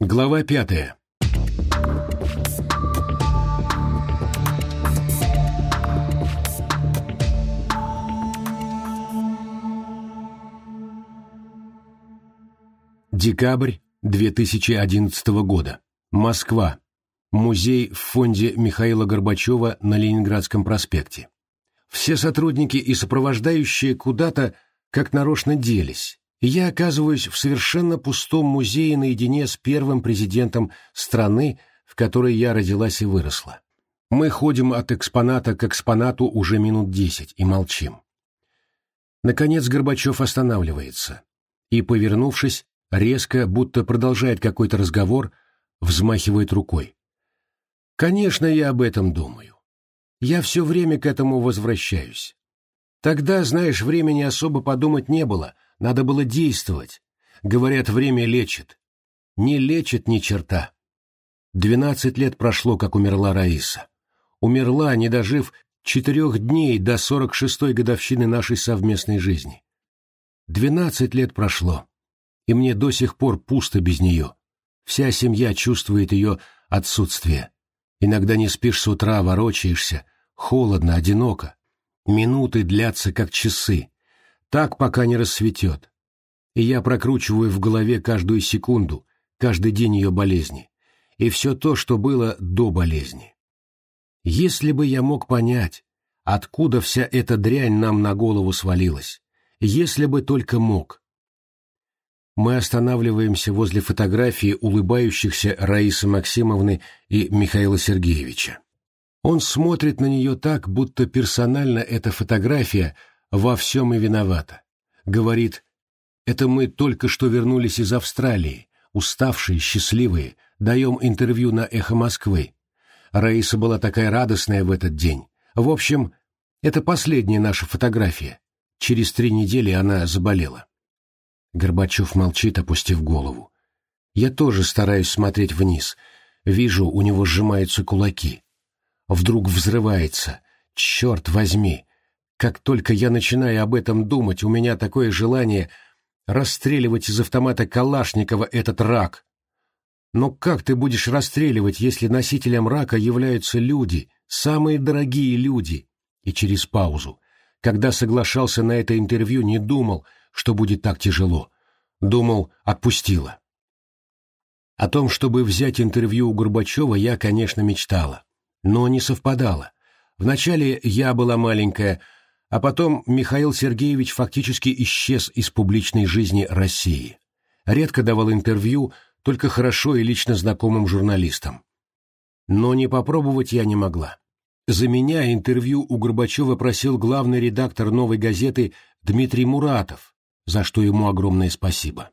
Глава пятая. Декабрь 2011 года. Москва. Музей в фонде Михаила Горбачева на Ленинградском проспекте. Все сотрудники и сопровождающие куда-то как нарочно делись, и я оказываюсь в совершенно пустом музее наедине с первым президентом страны, в которой я родилась и выросла. Мы ходим от экспоната к экспонату уже минут десять и молчим. Наконец Горбачев останавливается и, повернувшись, резко, будто продолжает какой-то разговор, взмахивает рукой. Конечно, я об этом думаю. Я все время к этому возвращаюсь. Тогда, знаешь, времени особо подумать не было, надо было действовать. Говорят, время лечит. Не лечит ни черта. Двенадцать лет прошло, как умерла Раиса. Умерла, не дожив четырех дней до сорок шестой годовщины нашей совместной жизни. Двенадцать лет прошло, и мне до сих пор пусто без нее. Вся семья чувствует ее отсутствие. Иногда не спишь с утра, ворочаешься, холодно, одиноко. Минуты длятся, как часы. Так, пока не рассветет. И я прокручиваю в голове каждую секунду, каждый день ее болезни. И все то, что было до болезни. Если бы я мог понять, откуда вся эта дрянь нам на голову свалилась, если бы только мог. Мы останавливаемся возле фотографии улыбающихся Раисы Максимовны и Михаила Сергеевича. Он смотрит на нее так, будто персонально эта фотография во всем и виновата. Говорит, это мы только что вернулись из Австралии, уставшие, счастливые, даем интервью на «Эхо Москвы». Раиса была такая радостная в этот день. В общем, это последняя наша фотография. Через три недели она заболела. Горбачев молчит, опустив голову. Я тоже стараюсь смотреть вниз. Вижу, у него сжимаются кулаки вдруг взрывается. Черт возьми! Как только я начинаю об этом думать, у меня такое желание расстреливать из автомата Калашникова этот рак. Но как ты будешь расстреливать, если носителем рака являются люди, самые дорогие люди? И через паузу. Когда соглашался на это интервью, не думал, что будет так тяжело. Думал, отпустила. О том, чтобы взять интервью у Горбачева, я, конечно, мечтала но не совпадало. Вначале я была маленькая, а потом Михаил Сергеевич фактически исчез из публичной жизни России. Редко давал интервью только хорошо и лично знакомым журналистам. Но не попробовать я не могла. За меня интервью у Горбачева просил главный редактор «Новой газеты» Дмитрий Муратов, за что ему огромное спасибо.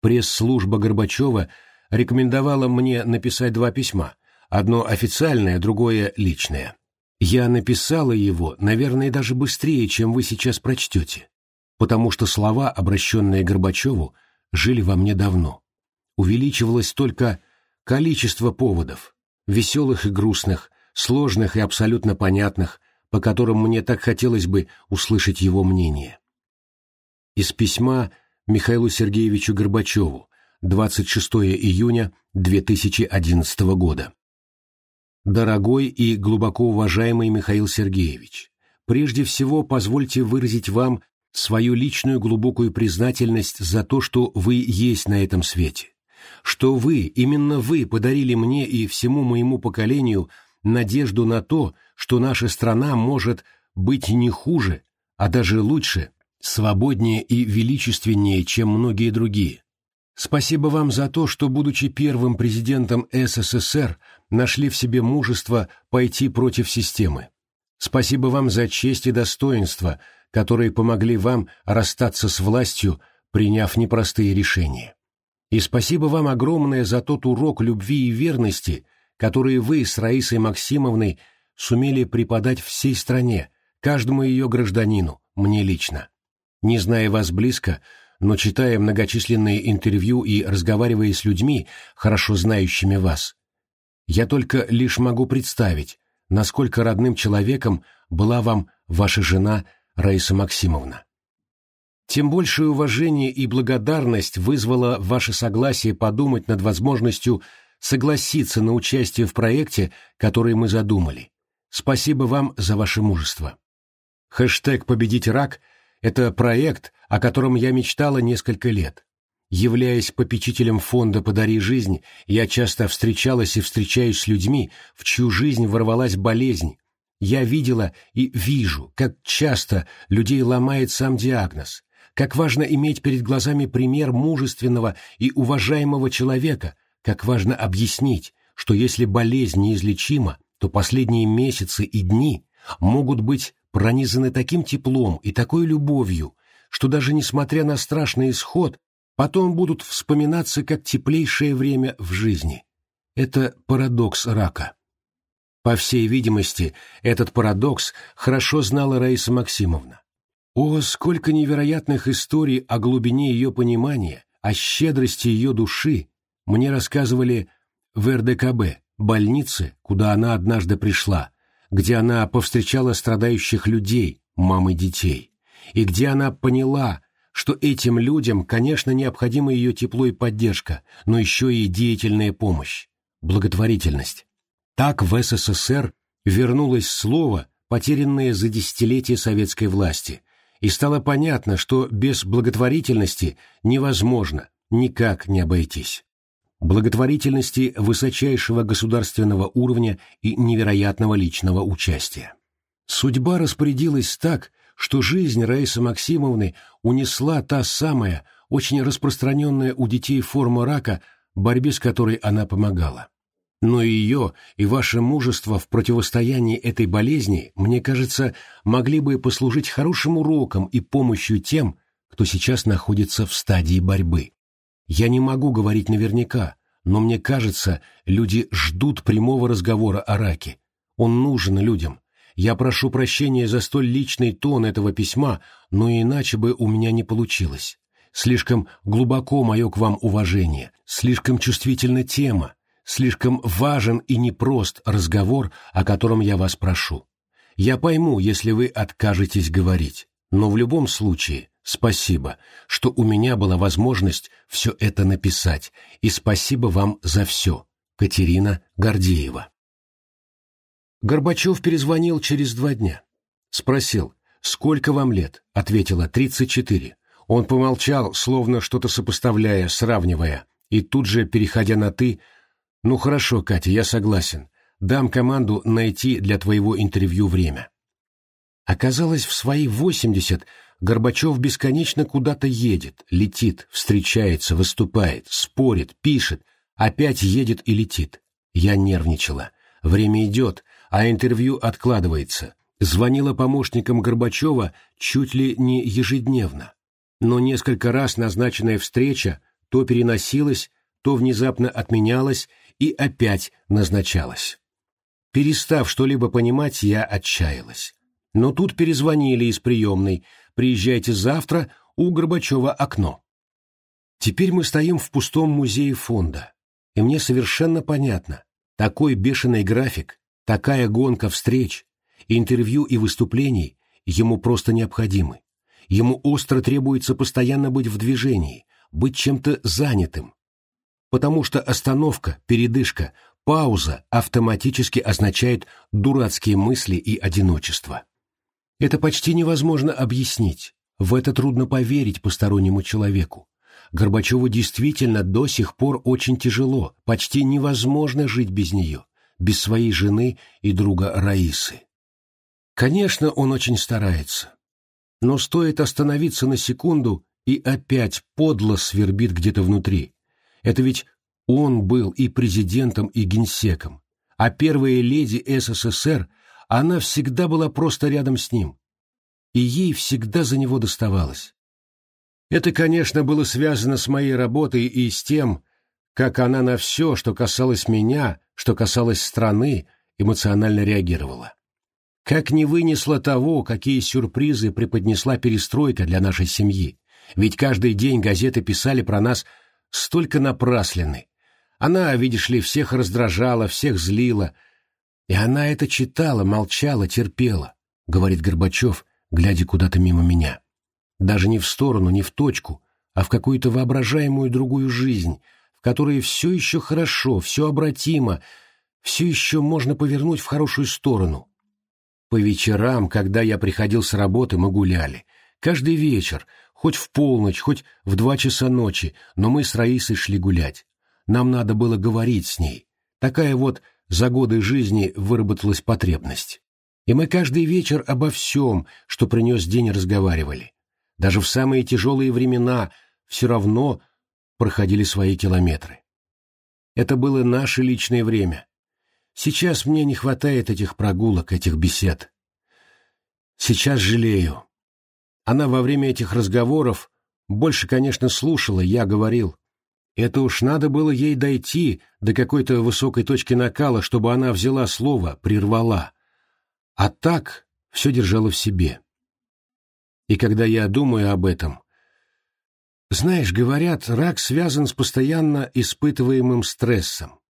Пресс-служба Горбачева рекомендовала мне написать два письма, Одно официальное, другое личное. Я написала его, наверное, даже быстрее, чем вы сейчас прочтете, потому что слова, обращенные Горбачеву, жили во мне давно. Увеличивалось только количество поводов, веселых и грустных, сложных и абсолютно понятных, по которым мне так хотелось бы услышать его мнение. Из письма Михаилу Сергеевичу Горбачеву, 26 июня 2011 года. Дорогой и глубоко уважаемый Михаил Сергеевич, прежде всего позвольте выразить вам свою личную глубокую признательность за то, что вы есть на этом свете, что вы, именно вы, подарили мне и всему моему поколению надежду на то, что наша страна может быть не хуже, а даже лучше, свободнее и величественнее, чем многие другие. Спасибо вам за то, что, будучи первым президентом СССР, нашли в себе мужество пойти против системы. Спасибо вам за честь и достоинство, которые помогли вам расстаться с властью, приняв непростые решения. И спасибо вам огромное за тот урок любви и верности, который вы с Раисой Максимовной сумели преподать всей стране, каждому ее гражданину, мне лично. Не зная вас близко, но читая многочисленные интервью и разговаривая с людьми, хорошо знающими вас, я только лишь могу представить, насколько родным человеком была вам ваша жена Раиса Максимовна. Тем большее уважение и благодарность вызвало ваше согласие подумать над возможностью согласиться на участие в проекте, который мы задумали. Спасибо вам за ваше мужество. Хэштег «Победить рак» — это проект, о котором я мечтала несколько лет. Являясь попечителем фонда «Подари жизнь», я часто встречалась и встречаюсь с людьми, в чью жизнь ворвалась болезнь. Я видела и вижу, как часто людей ломает сам диагноз, как важно иметь перед глазами пример мужественного и уважаемого человека, как важно объяснить, что если болезнь неизлечима, то последние месяцы и дни могут быть пронизаны таким теплом и такой любовью, что даже несмотря на страшный исход, потом будут вспоминаться как теплейшее время в жизни. Это парадокс рака. По всей видимости, этот парадокс хорошо знала Раиса Максимовна. О, сколько невероятных историй о глубине ее понимания, о щедрости ее души мне рассказывали в РДКБ, больнице, куда она однажды пришла, где она повстречала страдающих людей, мамы детей, и где она поняла, что этим людям, конечно, необходима ее тепло и поддержка, но еще и деятельная помощь, благотворительность. Так в СССР вернулось слово, потерянное за десятилетия советской власти, и стало понятно, что без благотворительности невозможно никак не обойтись. Благотворительности высочайшего государственного уровня и невероятного личного участия. Судьба распорядилась так, что жизнь Раисы Максимовны унесла та самая, очень распространенная у детей форма рака, борьбе с которой она помогала. Но ее и ваше мужество в противостоянии этой болезни, мне кажется, могли бы послужить хорошим уроком и помощью тем, кто сейчас находится в стадии борьбы. Я не могу говорить наверняка, но мне кажется, люди ждут прямого разговора о раке. Он нужен людям, я прошу прощения за столь личный тон этого письма, но иначе бы у меня не получилось. Слишком глубоко мое к вам уважение, слишком чувствительна тема, слишком важен и непрост разговор, о котором я вас прошу. Я пойму, если вы откажетесь говорить, но в любом случае спасибо, что у меня была возможность все это написать, и спасибо вам за все. Катерина Гордеева Горбачев перезвонил через два дня. Спросил, «Сколько вам лет?» Ответила, «Тридцать четыре». Он помолчал, словно что-то сопоставляя, сравнивая, и тут же, переходя на «ты», «Ну хорошо, Катя, я согласен. Дам команду найти для твоего интервью время». Оказалось, в свои восемьдесят Горбачев бесконечно куда-то едет, летит, встречается, выступает, спорит, пишет, опять едет и летит. Я нервничала. Время идет, а интервью откладывается. Звонила помощникам Горбачева чуть ли не ежедневно. Но несколько раз назначенная встреча то переносилась, то внезапно отменялась и опять назначалась. Перестав что-либо понимать, я отчаялась. Но тут перезвонили из приемной «Приезжайте завтра, у Горбачева окно». Теперь мы стоим в пустом музее фонда, и мне совершенно понятно, такой бешеный график, Такая гонка встреч, интервью и выступлений ему просто необходимы. Ему остро требуется постоянно быть в движении, быть чем-то занятым. Потому что остановка, передышка, пауза автоматически означает дурацкие мысли и одиночество. Это почти невозможно объяснить, в это трудно поверить постороннему человеку. Горбачеву действительно до сих пор очень тяжело, почти невозможно жить без нее без своей жены и друга Раисы. Конечно, он очень старается. Но стоит остановиться на секунду, и опять подло свербит где-то внутри. Это ведь он был и президентом, и генсеком. А первая леди СССР, она всегда была просто рядом с ним. И ей всегда за него доставалось. Это, конечно, было связано с моей работой и с тем, как она на все, что касалось меня, что касалось страны, эмоционально реагировала. Как не вынесла того, какие сюрпризы преподнесла перестройка для нашей семьи. Ведь каждый день газеты писали про нас столько напраслины. Она, видишь ли, всех раздражала, всех злила. И она это читала, молчала, терпела, говорит Горбачев, глядя куда-то мимо меня. Даже не в сторону, не в точку, а в какую-то воображаемую другую жизнь, в которой все еще хорошо, все обратимо, все еще можно повернуть в хорошую сторону. По вечерам, когда я приходил с работы, мы гуляли. Каждый вечер, хоть в полночь, хоть в два часа ночи, но мы с Раисой шли гулять. Нам надо было говорить с ней. Такая вот за годы жизни выработалась потребность. И мы каждый вечер обо всем, что принес день, разговаривали. Даже в самые тяжелые времена все равно проходили свои километры. Это было наше личное время. Сейчас мне не хватает этих прогулок, этих бесед. Сейчас жалею. Она во время этих разговоров больше, конечно, слушала, я говорил. Это уж надо было ей дойти до какой-то высокой точки накала, чтобы она взяла слово, прервала. А так все держала в себе. И когда я думаю об этом... Знаешь, говорят, рак связан с постоянно испытываемым стрессом.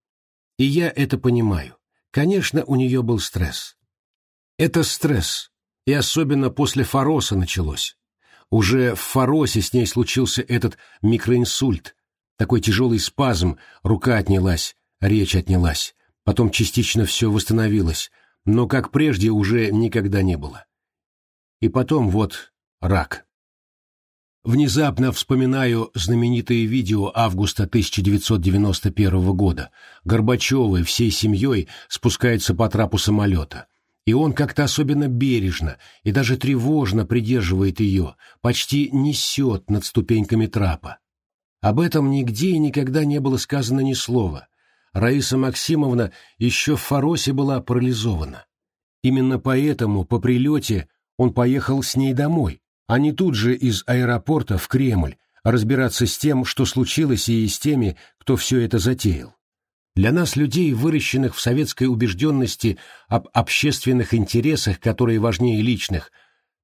И я это понимаю. Конечно, у нее был стресс. Это стресс, и особенно после Фороса началось. Уже в Форосе с ней случился этот микроинсульт, такой тяжелый спазм, рука отнялась, речь отнялась, потом частично все восстановилось, но как прежде уже никогда не было. И потом вот рак. Внезапно вспоминаю знаменитое видео августа 1991 года. Горбачевы всей семьей спускаются по трапу самолета. И он как-то особенно бережно и даже тревожно придерживает ее, почти несет над ступеньками трапа. Об этом нигде и никогда не было сказано ни слова. Раиса Максимовна еще в Фаросе была парализована. Именно поэтому по прилете он поехал с ней домой, а не тут же из аэропорта в Кремль разбираться с тем, что случилось и с теми, кто все это затеял. Для нас, людей, выращенных в советской убежденности об общественных интересах, которые важнее личных,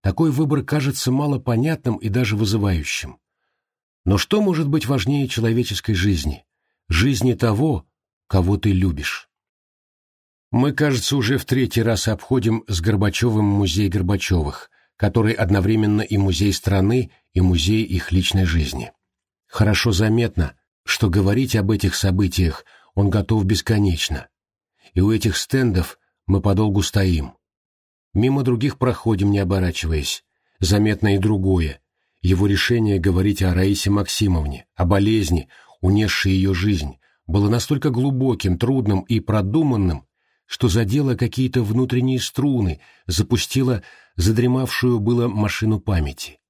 такой выбор кажется малопонятным и даже вызывающим. Но что может быть важнее человеческой жизни? Жизни того, кого ты любишь. Мы, кажется, уже в третий раз обходим с Горбачевым музей Горбачевых, который одновременно и музей страны, и музей их личной жизни. Хорошо заметно, что говорить об этих событиях он готов бесконечно. И у этих стендов мы подолгу стоим. Мимо других проходим, не оборачиваясь. Заметно и другое. Его решение говорить о Раисе Максимовне, о болезни, унесшей ее жизнь, было настолько глубоким, трудным и продуманным, что задело какие-то внутренние струны, запустило задремавшую было машину памяти.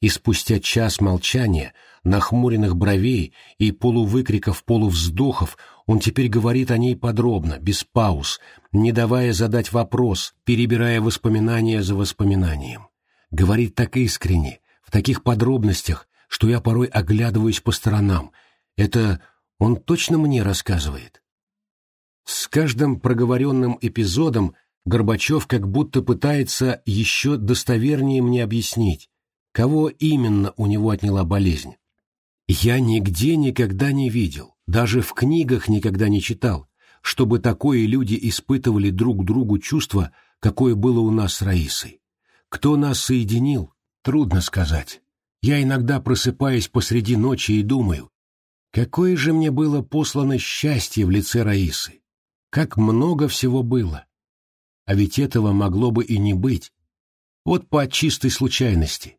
И спустя час молчания, нахмуренных бровей и полувыкриков-полувздохов он теперь говорит о ней подробно, без пауз, не давая задать вопрос, перебирая воспоминания за воспоминанием. Говорит так искренне, в таких подробностях, что я порой оглядываюсь по сторонам. Это он точно мне рассказывает? С каждым проговоренным эпизодом Горбачев как будто пытается еще достовернее мне объяснить, кого именно у него отняла болезнь. Я нигде никогда не видел, даже в книгах никогда не читал, чтобы такое люди испытывали друг другу чувство, какое было у нас с Раисой. Кто нас соединил, Трудно сказать. Я иногда просыпаюсь посреди ночи и думаю, какое же мне было послано счастье в лице Раисы. Как много всего было. А ведь этого могло бы и не быть. Вот по чистой случайности.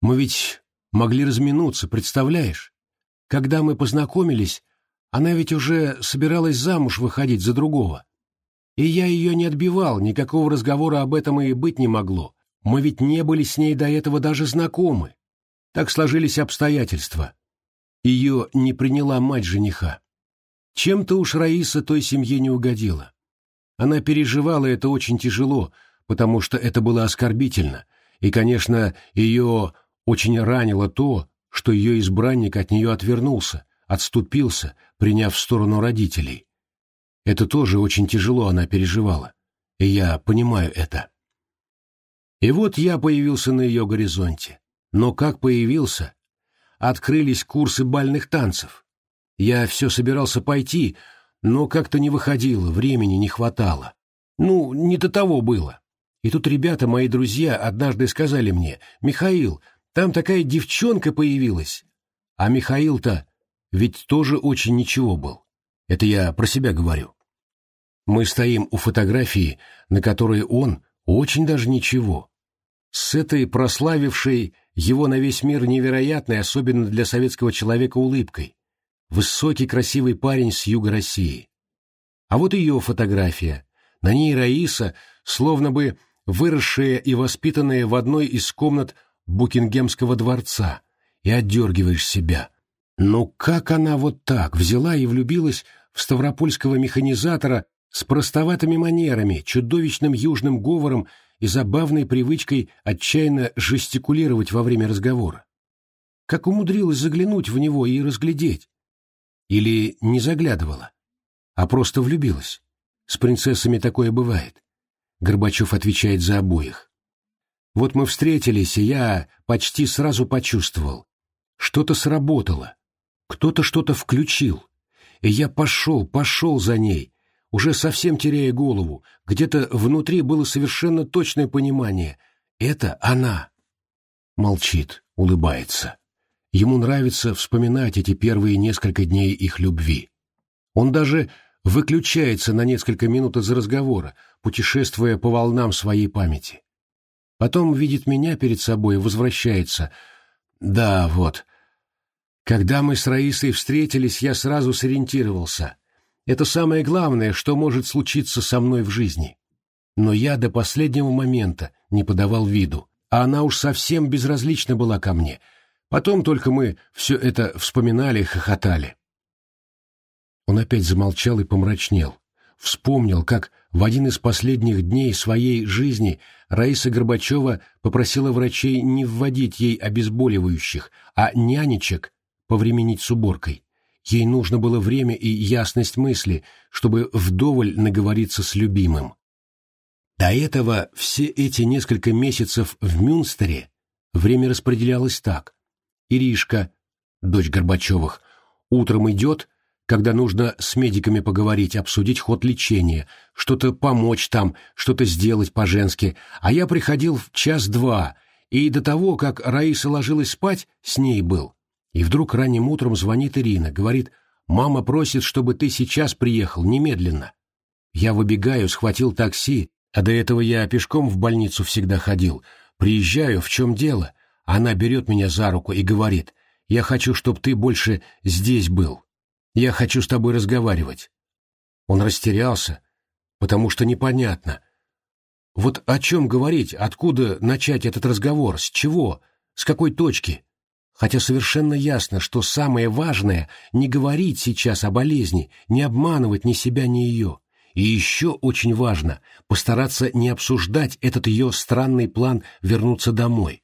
Мы ведь могли разминуться, представляешь? Когда мы познакомились, она ведь уже собиралась замуж выходить за другого. И я ее не отбивал, никакого разговора об этом и быть не могло. Мы ведь не были с ней до этого даже знакомы. Так сложились обстоятельства. Ее не приняла мать жениха. Чем-то уж Раиса той семье не угодила. Она переживала это очень тяжело, потому что это было оскорбительно, и, конечно, ее очень ранило то, что ее избранник от нее отвернулся, отступился, приняв в сторону родителей. Это тоже очень тяжело она переживала, и я понимаю это. И вот я появился на ее горизонте. Но как появился? Открылись курсы бальных танцев. Я все собирался пойти, но как-то не выходило, времени не хватало. Ну, не до того было. И тут ребята, мои друзья, однажды сказали мне, «Михаил, Там такая девчонка появилась. А Михаил-то ведь тоже очень ничего был. Это я про себя говорю. Мы стоим у фотографии, на которой он очень даже ничего. С этой прославившей его на весь мир невероятной, особенно для советского человека, улыбкой. Высокий красивый парень с юга России. А вот ее фотография. На ней Раиса, словно бы выросшая и воспитанная в одной из комнат Букингемского дворца, и отдергиваешь себя. Ну как она вот так взяла и влюбилась в ставропольского механизатора с простоватыми манерами, чудовищным южным говором и забавной привычкой отчаянно жестикулировать во время разговора? Как умудрилась заглянуть в него и разглядеть? Или не заглядывала, а просто влюбилась? С принцессами такое бывает. Горбачев отвечает за обоих. Вот мы встретились, и я почти сразу почувствовал. Что-то сработало. Кто-то что-то включил. И я пошел, пошел за ней, уже совсем теряя голову. Где-то внутри было совершенно точное понимание. Это она. Молчит, улыбается. Ему нравится вспоминать эти первые несколько дней их любви. Он даже выключается на несколько минут из разговора, путешествуя по волнам своей памяти. Потом видит меня перед собой и возвращается. Да, вот. Когда мы с Раисой встретились, я сразу сориентировался. Это самое главное, что может случиться со мной в жизни. Но я до последнего момента не подавал виду, а она уж совсем безразлична была ко мне. Потом только мы все это вспоминали и хохотали. Он опять замолчал и помрачнел. Вспомнил, как в один из последних дней своей жизни Раиса Горбачева попросила врачей не вводить ей обезболивающих, а нянечек повременить с уборкой. Ей нужно было время и ясность мысли, чтобы вдоволь наговориться с любимым. До этого все эти несколько месяцев в Мюнстере время распределялось так. Иришка, дочь Горбачевых, утром идет, когда нужно с медиками поговорить, обсудить ход лечения, что-то помочь там, что-то сделать по-женски, а я приходил в час-два, и до того, как Раиса ложилась спать, с ней был. И вдруг ранним утром звонит Ирина, говорит, «Мама просит, чтобы ты сейчас приехал, немедленно». Я выбегаю, схватил такси, а до этого я пешком в больницу всегда ходил. Приезжаю, в чем дело? Она берет меня за руку и говорит, «Я хочу, чтобы ты больше здесь был». Я хочу с тобой разговаривать. Он растерялся, потому что непонятно. Вот о чем говорить, откуда начать этот разговор, с чего, с какой точки? Хотя совершенно ясно, что самое важное — не говорить сейчас о болезни, не обманывать ни себя, ни ее. И еще очень важно — постараться не обсуждать этот ее странный план вернуться домой.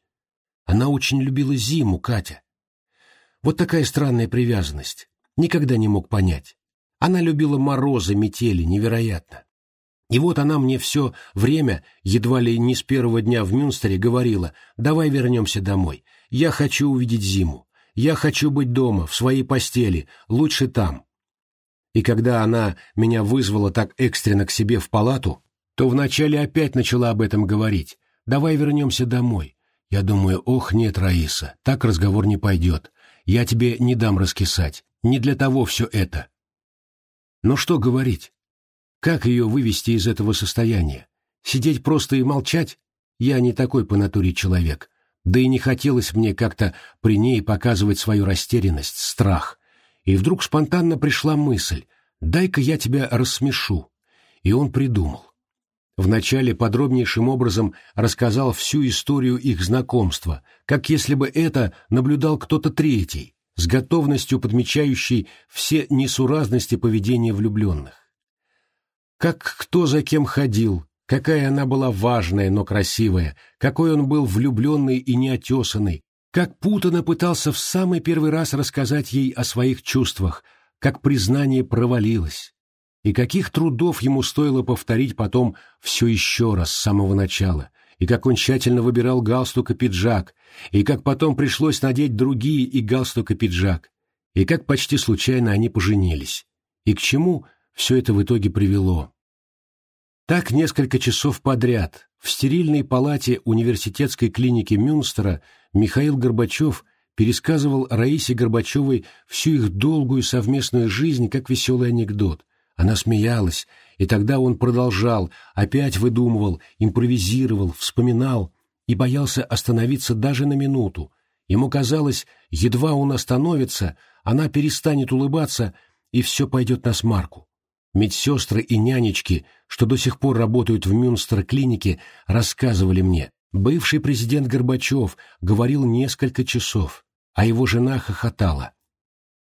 Она очень любила зиму, Катя. Вот такая странная привязанность никогда не мог понять. Она любила морозы, метели, невероятно. И вот она мне все время, едва ли не с первого дня в Мюнстере, говорила, давай вернемся домой, я хочу увидеть зиму, я хочу быть дома, в своей постели, лучше там. И когда она меня вызвала так экстренно к себе в палату, то вначале опять начала об этом говорить, давай вернемся домой. Я думаю, ох, нет, Раиса, так разговор не пойдет, я тебе не дам раскисать, не для того все это. Но что говорить? Как ее вывести из этого состояния? Сидеть просто и молчать? Я не такой по натуре человек. Да и не хотелось мне как-то при ней показывать свою растерянность, страх. И вдруг спонтанно пришла мысль «дай-ка я тебя рассмешу». И он придумал. Вначале подробнейшим образом рассказал всю историю их знакомства, как если бы это наблюдал кто-то третий, с готовностью подмечающий все несуразности поведения влюбленных. Как кто за кем ходил, какая она была важная, но красивая, какой он был влюбленный и неотесанный, как путано пытался в самый первый раз рассказать ей о своих чувствах, как признание провалилось, и каких трудов ему стоило повторить потом все еще раз с самого начала, и как он тщательно выбирал галстук и пиджак, и как потом пришлось надеть другие и галстук и пиджак, и как почти случайно они поженились, и к чему все это в итоге привело. Так несколько часов подряд в стерильной палате университетской клиники Мюнстера Михаил Горбачев пересказывал Раисе Горбачевой всю их долгую совместную жизнь как веселый анекдот. Она смеялась, и тогда он продолжал, опять выдумывал, импровизировал, вспоминал и боялся остановиться даже на минуту. Ему казалось, едва он остановится, она перестанет улыбаться, и все пойдет на смарку. Медсестры и нянечки, что до сих пор работают в Мюнстер-клинике, рассказывали мне, бывший президент Горбачев говорил несколько часов, а его жена хохотала.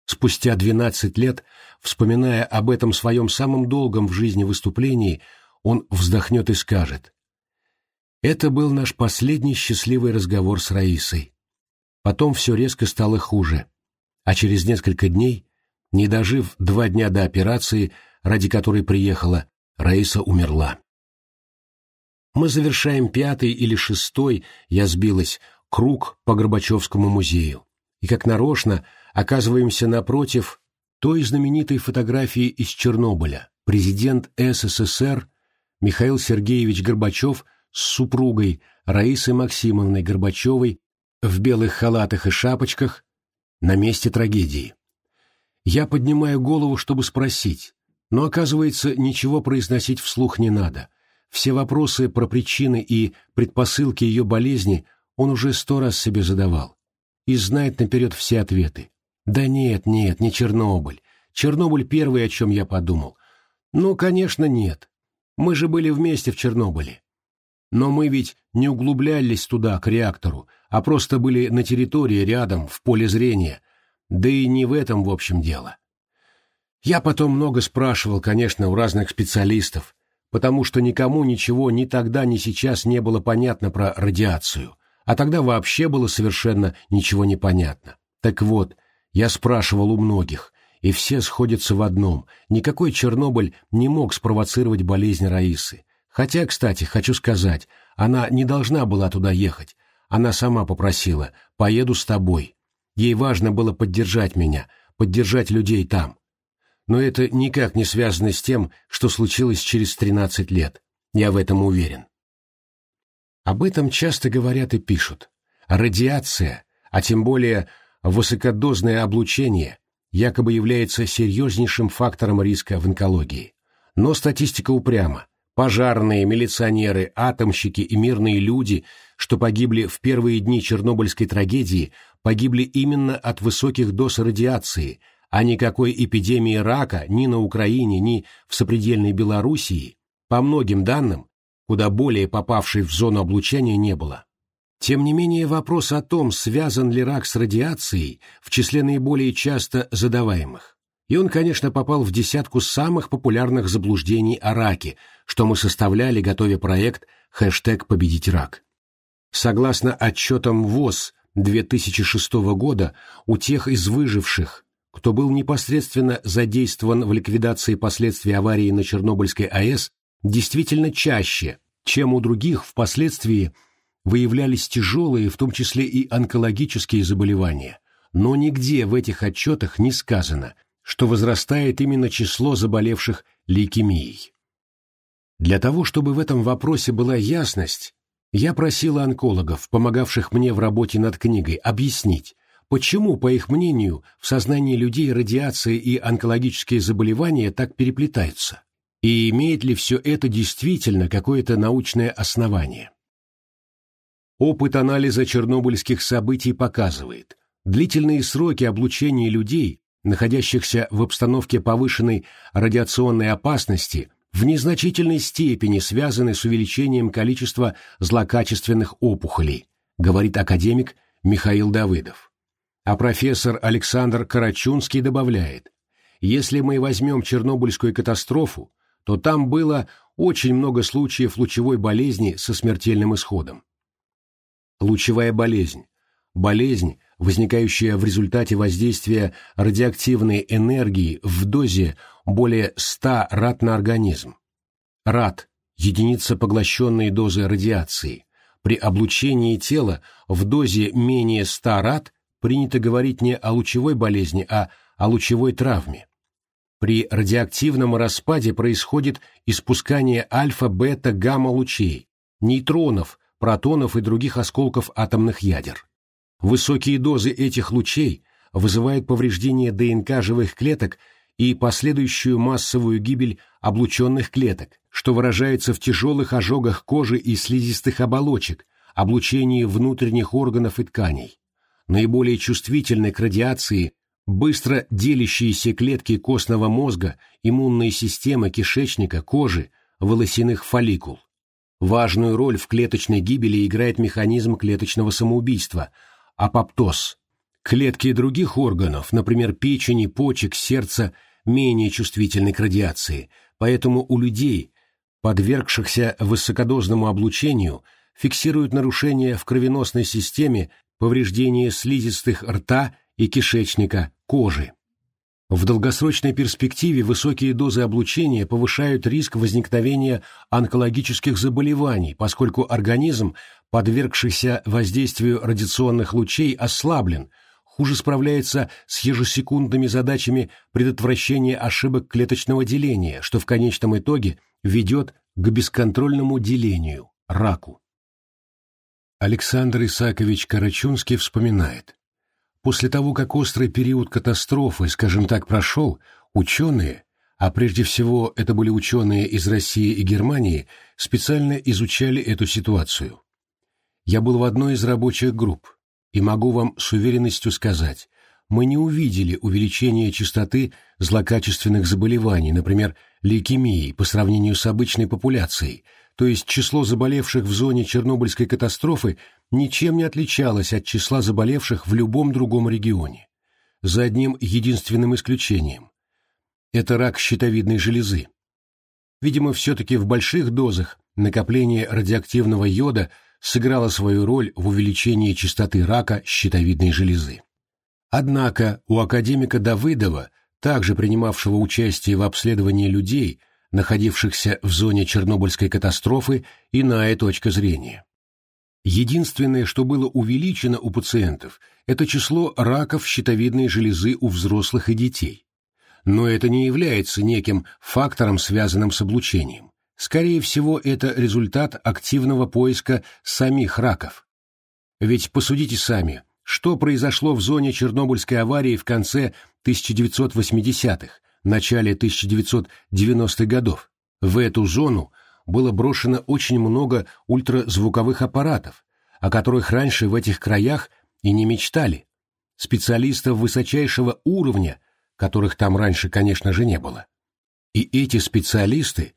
Спустя 12 лет, вспоминая об этом своем самом долгом в жизни выступлении, он вздохнет и скажет «Это был наш последний счастливый разговор с Раисой. Потом все резко стало хуже, а через несколько дней, не дожив два дня до операции, ради которой приехала, Раиса умерла. Мы завершаем пятый или шестой, я сбилась, круг по Горбачевскому музею. И как нарочно оказываемся напротив той знаменитой фотографии из Чернобыля. Президент СССР Михаил Сергеевич Горбачев с супругой Раисой Максимовной Горбачевой в белых халатах и шапочках на месте трагедии. Я поднимаю голову, чтобы спросить, но, оказывается, ничего произносить вслух не надо. Все вопросы про причины и предпосылки ее болезни он уже сто раз себе задавал. И знает наперед все ответы. Да нет, нет, не Чернобыль. Чернобыль первый, о чем я подумал. Ну, конечно, нет. Мы же были вместе в Чернобыле. Но мы ведь не углублялись туда, к реактору, а просто были на территории рядом, в поле зрения. Да и не в этом, в общем, дело. Я потом много спрашивал, конечно, у разных специалистов, потому что никому ничего ни тогда, ни сейчас не было понятно про радиацию, а тогда вообще было совершенно ничего не понятно. Так вот, я спрашивал у многих, и все сходятся в одном. Никакой Чернобыль не мог спровоцировать болезнь Раисы. Хотя, кстати, хочу сказать, она не должна была туда ехать. Она сама попросила «поеду с тобой». Ей важно было поддержать меня, поддержать людей там но это никак не связано с тем, что случилось через 13 лет. Я в этом уверен. Об этом часто говорят и пишут. Радиация, а тем более высокодозное облучение, якобы является серьезнейшим фактором риска в онкологии. Но статистика упряма. Пожарные, милиционеры, атомщики и мирные люди, что погибли в первые дни Чернобыльской трагедии, погибли именно от высоких доз радиации – а никакой эпидемии рака ни на Украине, ни в сопредельной Белоруссии, по многим данным, куда более попавшей в зону облучения не было. Тем не менее, вопрос о том, связан ли рак с радиацией, в числе наиболее часто задаваемых. И он, конечно, попал в десятку самых популярных заблуждений о раке, что мы составляли, готовя проект «Хэштег «Победить рак». Согласно отчетам ВОЗ 2006 года, у тех из выживших, кто был непосредственно задействован в ликвидации последствий аварии на Чернобыльской АЭС, действительно чаще, чем у других впоследствии выявлялись тяжелые, в том числе и онкологические заболевания. Но нигде в этих отчетах не сказано, что возрастает именно число заболевших лейкемией. Для того, чтобы в этом вопросе была ясность, я просила онкологов, помогавших мне в работе над книгой, объяснить, Почему, по их мнению, в сознании людей радиация и онкологические заболевания так переплетаются? И имеет ли все это действительно какое-то научное основание? Опыт анализа чернобыльских событий показывает, длительные сроки облучения людей, находящихся в обстановке повышенной радиационной опасности, в незначительной степени связаны с увеличением количества злокачественных опухолей, говорит академик Михаил Давыдов. А профессор Александр Карачунский добавляет, если мы возьмем Чернобыльскую катастрофу, то там было очень много случаев лучевой болезни со смертельным исходом. Лучевая болезнь – болезнь, возникающая в результате воздействия радиоактивной энергии в дозе более 100 рад на организм. Рад – единица поглощенной дозы радиации. При облучении тела в дозе менее 100 рад принято говорить не о лучевой болезни, а о лучевой травме. При радиоактивном распаде происходит испускание альфа, бета, гамма-лучей, нейтронов, протонов и других осколков атомных ядер. Высокие дозы этих лучей вызывают повреждение ДНК живых клеток и последующую массовую гибель облученных клеток, что выражается в тяжелых ожогах кожи и слизистых оболочек, облучении внутренних органов и тканей. Наиболее чувствительны к радиации быстро делящиеся клетки костного мозга, иммунные системы кишечника, кожи, волосяных фолликул. Важную роль в клеточной гибели играет механизм клеточного самоубийства – апоптоз. Клетки других органов, например, печени, почек, сердца, менее чувствительны к радиации, поэтому у людей, подвергшихся высокодозному облучению, фиксируют нарушения в кровеносной системе, повреждение слизистых рта и кишечника, кожи. В долгосрочной перспективе высокие дозы облучения повышают риск возникновения онкологических заболеваний, поскольку организм, подвергшийся воздействию радиационных лучей, ослаблен, хуже справляется с ежесекундными задачами предотвращения ошибок клеточного деления, что в конечном итоге ведет к бесконтрольному делению, раку. Александр Исакович Карачунский вспоминает. После того, как острый период катастрофы, скажем так, прошел, ученые, а прежде всего это были ученые из России и Германии, специально изучали эту ситуацию. Я был в одной из рабочих групп, и могу вам с уверенностью сказать, мы не увидели увеличения частоты злокачественных заболеваний, например, лейкемии, по сравнению с обычной популяцией, то есть число заболевших в зоне Чернобыльской катастрофы ничем не отличалось от числа заболевших в любом другом регионе. За одним единственным исключением. Это рак щитовидной железы. Видимо, все-таки в больших дозах накопление радиоактивного йода сыграло свою роль в увеличении частоты рака щитовидной железы. Однако у академика Давыдова, также принимавшего участие в обследовании людей, находившихся в зоне Чернобыльской катастрофы, иная точка зрения. Единственное, что было увеличено у пациентов, это число раков щитовидной железы у взрослых и детей. Но это не является неким фактором, связанным с облучением. Скорее всего, это результат активного поиска самих раков. Ведь посудите сами, что произошло в зоне Чернобыльской аварии в конце 1980-х, начале 1990-х годов. В эту зону было брошено очень много ультразвуковых аппаратов, о которых раньше в этих краях и не мечтали. Специалистов высочайшего уровня, которых там раньше, конечно же, не было. И эти специалисты,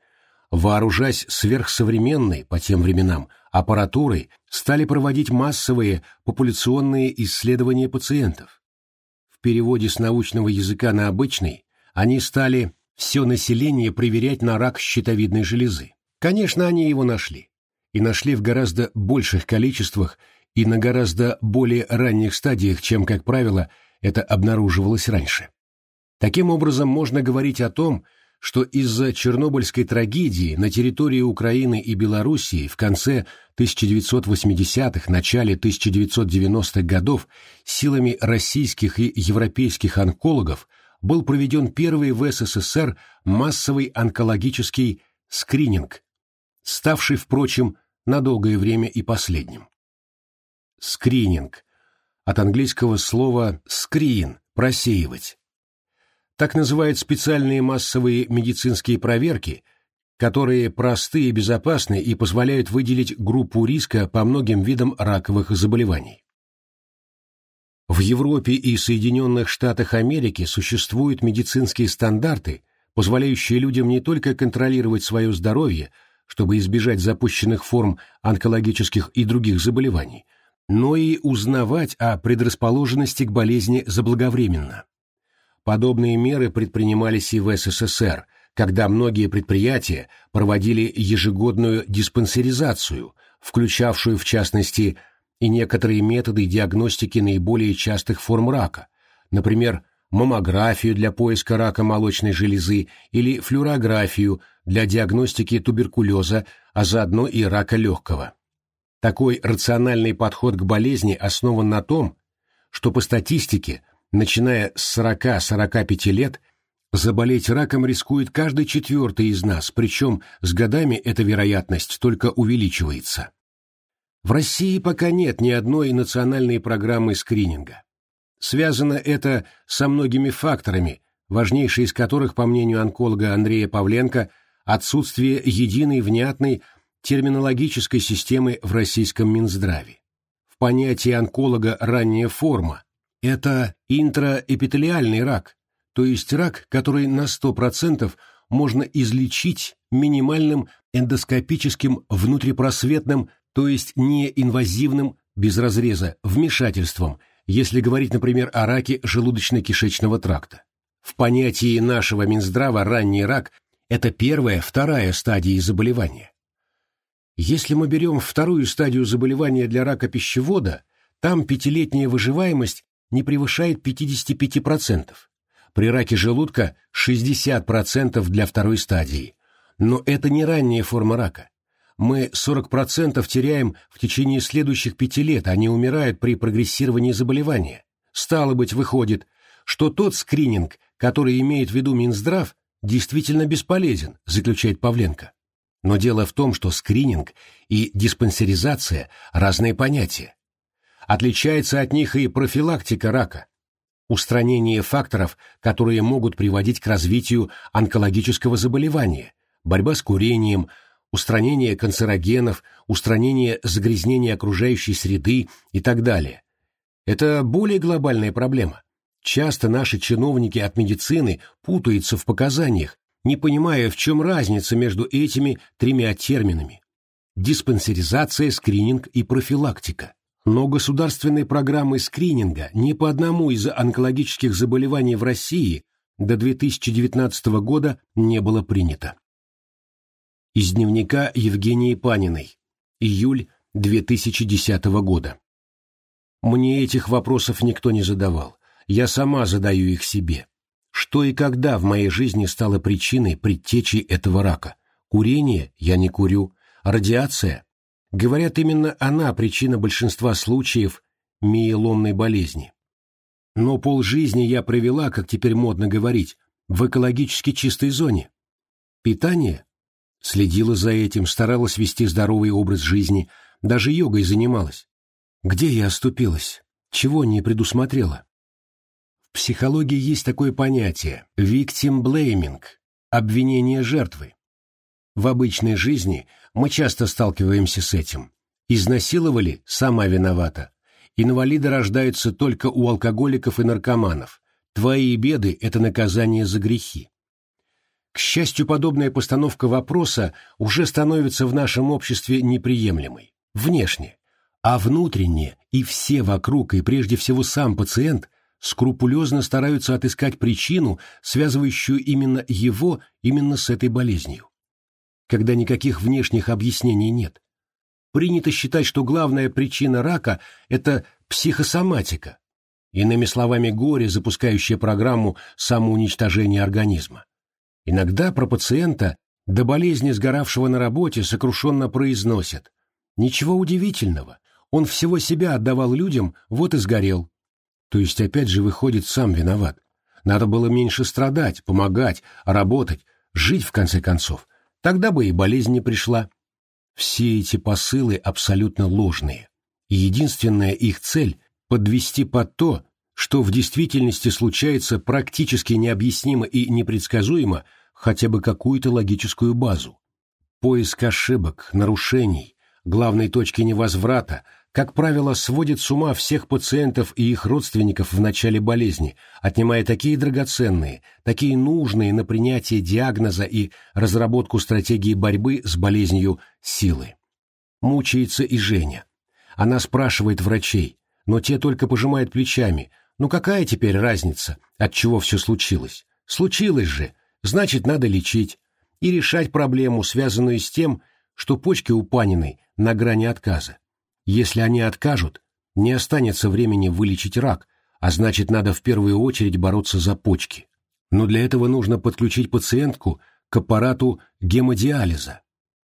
вооружаясь сверхсовременной по тем временам аппаратурой, стали проводить массовые популяционные исследования пациентов. В переводе с научного языка на обычный они стали все население проверять на рак щитовидной железы. Конечно, они его нашли. И нашли в гораздо больших количествах и на гораздо более ранних стадиях, чем, как правило, это обнаруживалось раньше. Таким образом, можно говорить о том, что из-за Чернобыльской трагедии на территории Украины и Белоруссии в конце 1980-х, начале 1990-х годов силами российских и европейских онкологов был проведен первый в СССР массовый онкологический скрининг ставший, впрочем, на долгое время и последним. Скрининг. От английского слова «скрин» – «просеивать». Так называют специальные массовые медицинские проверки, которые просты и безопасны и позволяют выделить группу риска по многим видам раковых заболеваний. В Европе и Соединенных Штатах Америки существуют медицинские стандарты, позволяющие людям не только контролировать свое здоровье, чтобы избежать запущенных форм онкологических и других заболеваний, но и узнавать о предрасположенности к болезни заблаговременно. Подобные меры предпринимались и в СССР, когда многие предприятия проводили ежегодную диспансеризацию, включавшую в частности и некоторые методы диагностики наиболее частых форм рака, например, маммографию для поиска рака молочной железы или флюорографию для диагностики туберкулеза, а заодно и рака легкого. Такой рациональный подход к болезни основан на том, что по статистике, начиная с 40-45 лет, Заболеть раком рискует каждый четвертый из нас, причем с годами эта вероятность только увеличивается. В России пока нет ни одной национальной программы скрининга. Связано это со многими факторами, важнейший из которых, по мнению онколога Андрея Павленко, отсутствие единой внятной терминологической системы в российском Минздраве. В понятии онколога ранняя форма – это интраэпителиальный рак, то есть рак, который на 100% можно излечить минимальным эндоскопическим внутрипросветным, то есть неинвазивным, без разреза, вмешательством, если говорить, например, о раке желудочно-кишечного тракта. В понятии нашего Минздрава ранний рак – это первая, вторая стадии заболевания. Если мы берем вторую стадию заболевания для рака пищевода, там пятилетняя выживаемость не превышает 55%. При раке желудка 60% для второй стадии. Но это не ранняя форма рака. Мы 40% теряем в течение следующих пяти лет, они умирают при прогрессировании заболевания. Стало быть, выходит, что тот скрининг, который имеет в виду Минздрав, действительно бесполезен, заключает Павленко. Но дело в том, что скрининг и диспансеризация – разные понятия. Отличается от них и профилактика рака, устранение факторов, которые могут приводить к развитию онкологического заболевания, борьба с курением – устранение канцерогенов, устранение загрязнения окружающей среды и так далее. Это более глобальная проблема. Часто наши чиновники от медицины путаются в показаниях, не понимая, в чем разница между этими тремя терминами. Диспансеризация, скрининг и профилактика. Но государственной программы скрининга ни по одному из онкологических заболеваний в России до 2019 года не было принято. Из дневника Евгении Паниной. Июль 2010 года. Мне этих вопросов никто не задавал. Я сама задаю их себе. Что и когда в моей жизни стало причиной предтечи этого рака? Курение? Я не курю. Радиация? Говорят, именно она причина большинства случаев миеломной болезни. Но полжизни я провела, как теперь модно говорить, в экологически чистой зоне. Питание? Следила за этим, старалась вести здоровый образ жизни, даже йогой занималась. Где я оступилась? Чего не предусмотрела? В психологии есть такое понятие – victim blaming – обвинение жертвы. В обычной жизни мы часто сталкиваемся с этим. Изнасиловали – сама виновата. Инвалиды рождаются только у алкоголиков и наркоманов. Твои беды – это наказание за грехи. К счастью, подобная постановка вопроса уже становится в нашем обществе неприемлемой. Внешне. А внутренне и все вокруг, и прежде всего сам пациент, скрупулезно стараются отыскать причину, связывающую именно его именно с этой болезнью. Когда никаких внешних объяснений нет. Принято считать, что главная причина рака – это психосоматика, иными словами, горе, запускающее программу самоуничтожения организма. Иногда про пациента до болезни сгоравшего на работе сокрушенно произносят. Ничего удивительного, он всего себя отдавал людям, вот и сгорел. То есть опять же выходит сам виноват. Надо было меньше страдать, помогать, работать, жить в конце концов. Тогда бы и болезнь не пришла. Все эти посылы абсолютно ложные. И единственная их цель – подвести под то, что в действительности случается практически необъяснимо и непредсказуемо, хотя бы какую-то логическую базу. Поиск ошибок, нарушений, главной точки невозврата, как правило, сводит с ума всех пациентов и их родственников в начале болезни, отнимая такие драгоценные, такие нужные на принятие диагноза и разработку стратегии борьбы с болезнью силы. Мучается и Женя. Она спрашивает врачей, но те только пожимают плечами. Ну какая теперь разница, от чего все случилось? Случилось же, значит, надо лечить и решать проблему, связанную с тем, что почки у Паниной на грани отказа. Если они откажут, не останется времени вылечить рак, а значит, надо в первую очередь бороться за почки. Но для этого нужно подключить пациентку к аппарату гемодиализа.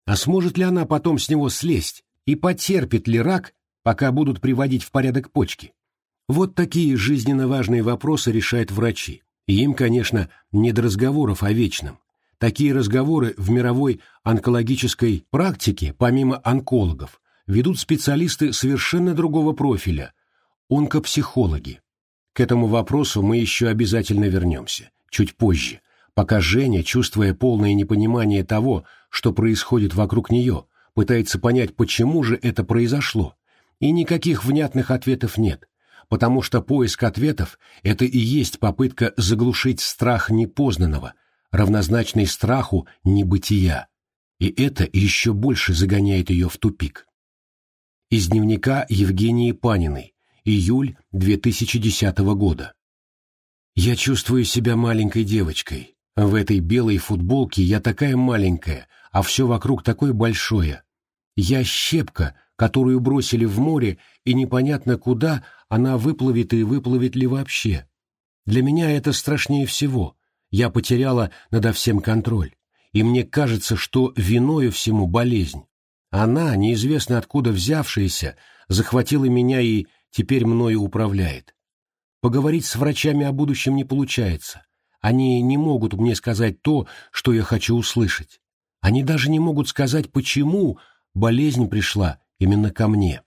А сможет ли она потом с него слезть и потерпит ли рак, пока будут приводить в порядок почки? Вот такие жизненно важные вопросы решают врачи И им, конечно, не до разговоров о вечном. Такие разговоры в мировой онкологической практике, помимо онкологов, ведут специалисты совершенно другого профиля – онкопсихологи. К этому вопросу мы еще обязательно вернемся, чуть позже, пока Женя, чувствуя полное непонимание того, что происходит вокруг нее, пытается понять, почему же это произошло, и никаких внятных ответов нет, потому что поиск ответов – это и есть попытка заглушить страх непознанного, равнозначный страху небытия, и это еще больше загоняет ее в тупик. Из дневника Евгении Паниной, июль 2010 года. Я чувствую себя маленькой девочкой. В этой белой футболке я такая маленькая, а все вокруг такое большое. Я щепка, которую бросили в море, и непонятно куда она выплывет и выплывет ли вообще. Для меня это страшнее всего. Я потеряла надо всем контроль, и мне кажется, что виною всему болезнь. Она, неизвестно откуда взявшаяся, захватила меня и теперь мною управляет. Поговорить с врачами о будущем не получается. Они не могут мне сказать то, что я хочу услышать. Они даже не могут сказать, почему болезнь пришла именно ко мне.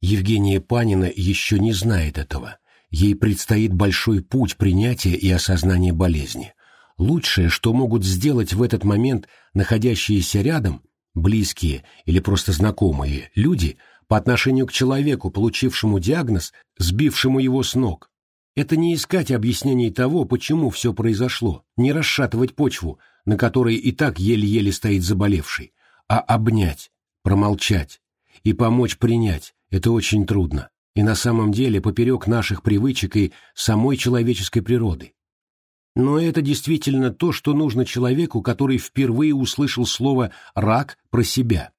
Евгения Панина еще не знает этого. Ей предстоит большой путь принятия и осознания болезни. Лучшее, что могут сделать в этот момент находящиеся рядом, близкие или просто знакомые люди, по отношению к человеку, получившему диагноз, сбившему его с ног, это не искать объяснений того, почему все произошло, не расшатывать почву, на которой и так еле-еле стоит заболевший, а обнять, промолчать и помочь принять – это очень трудно, и на самом деле поперек наших привычек и самой человеческой природы. Но это действительно то, что нужно человеку, который впервые услышал слово «рак» про себя.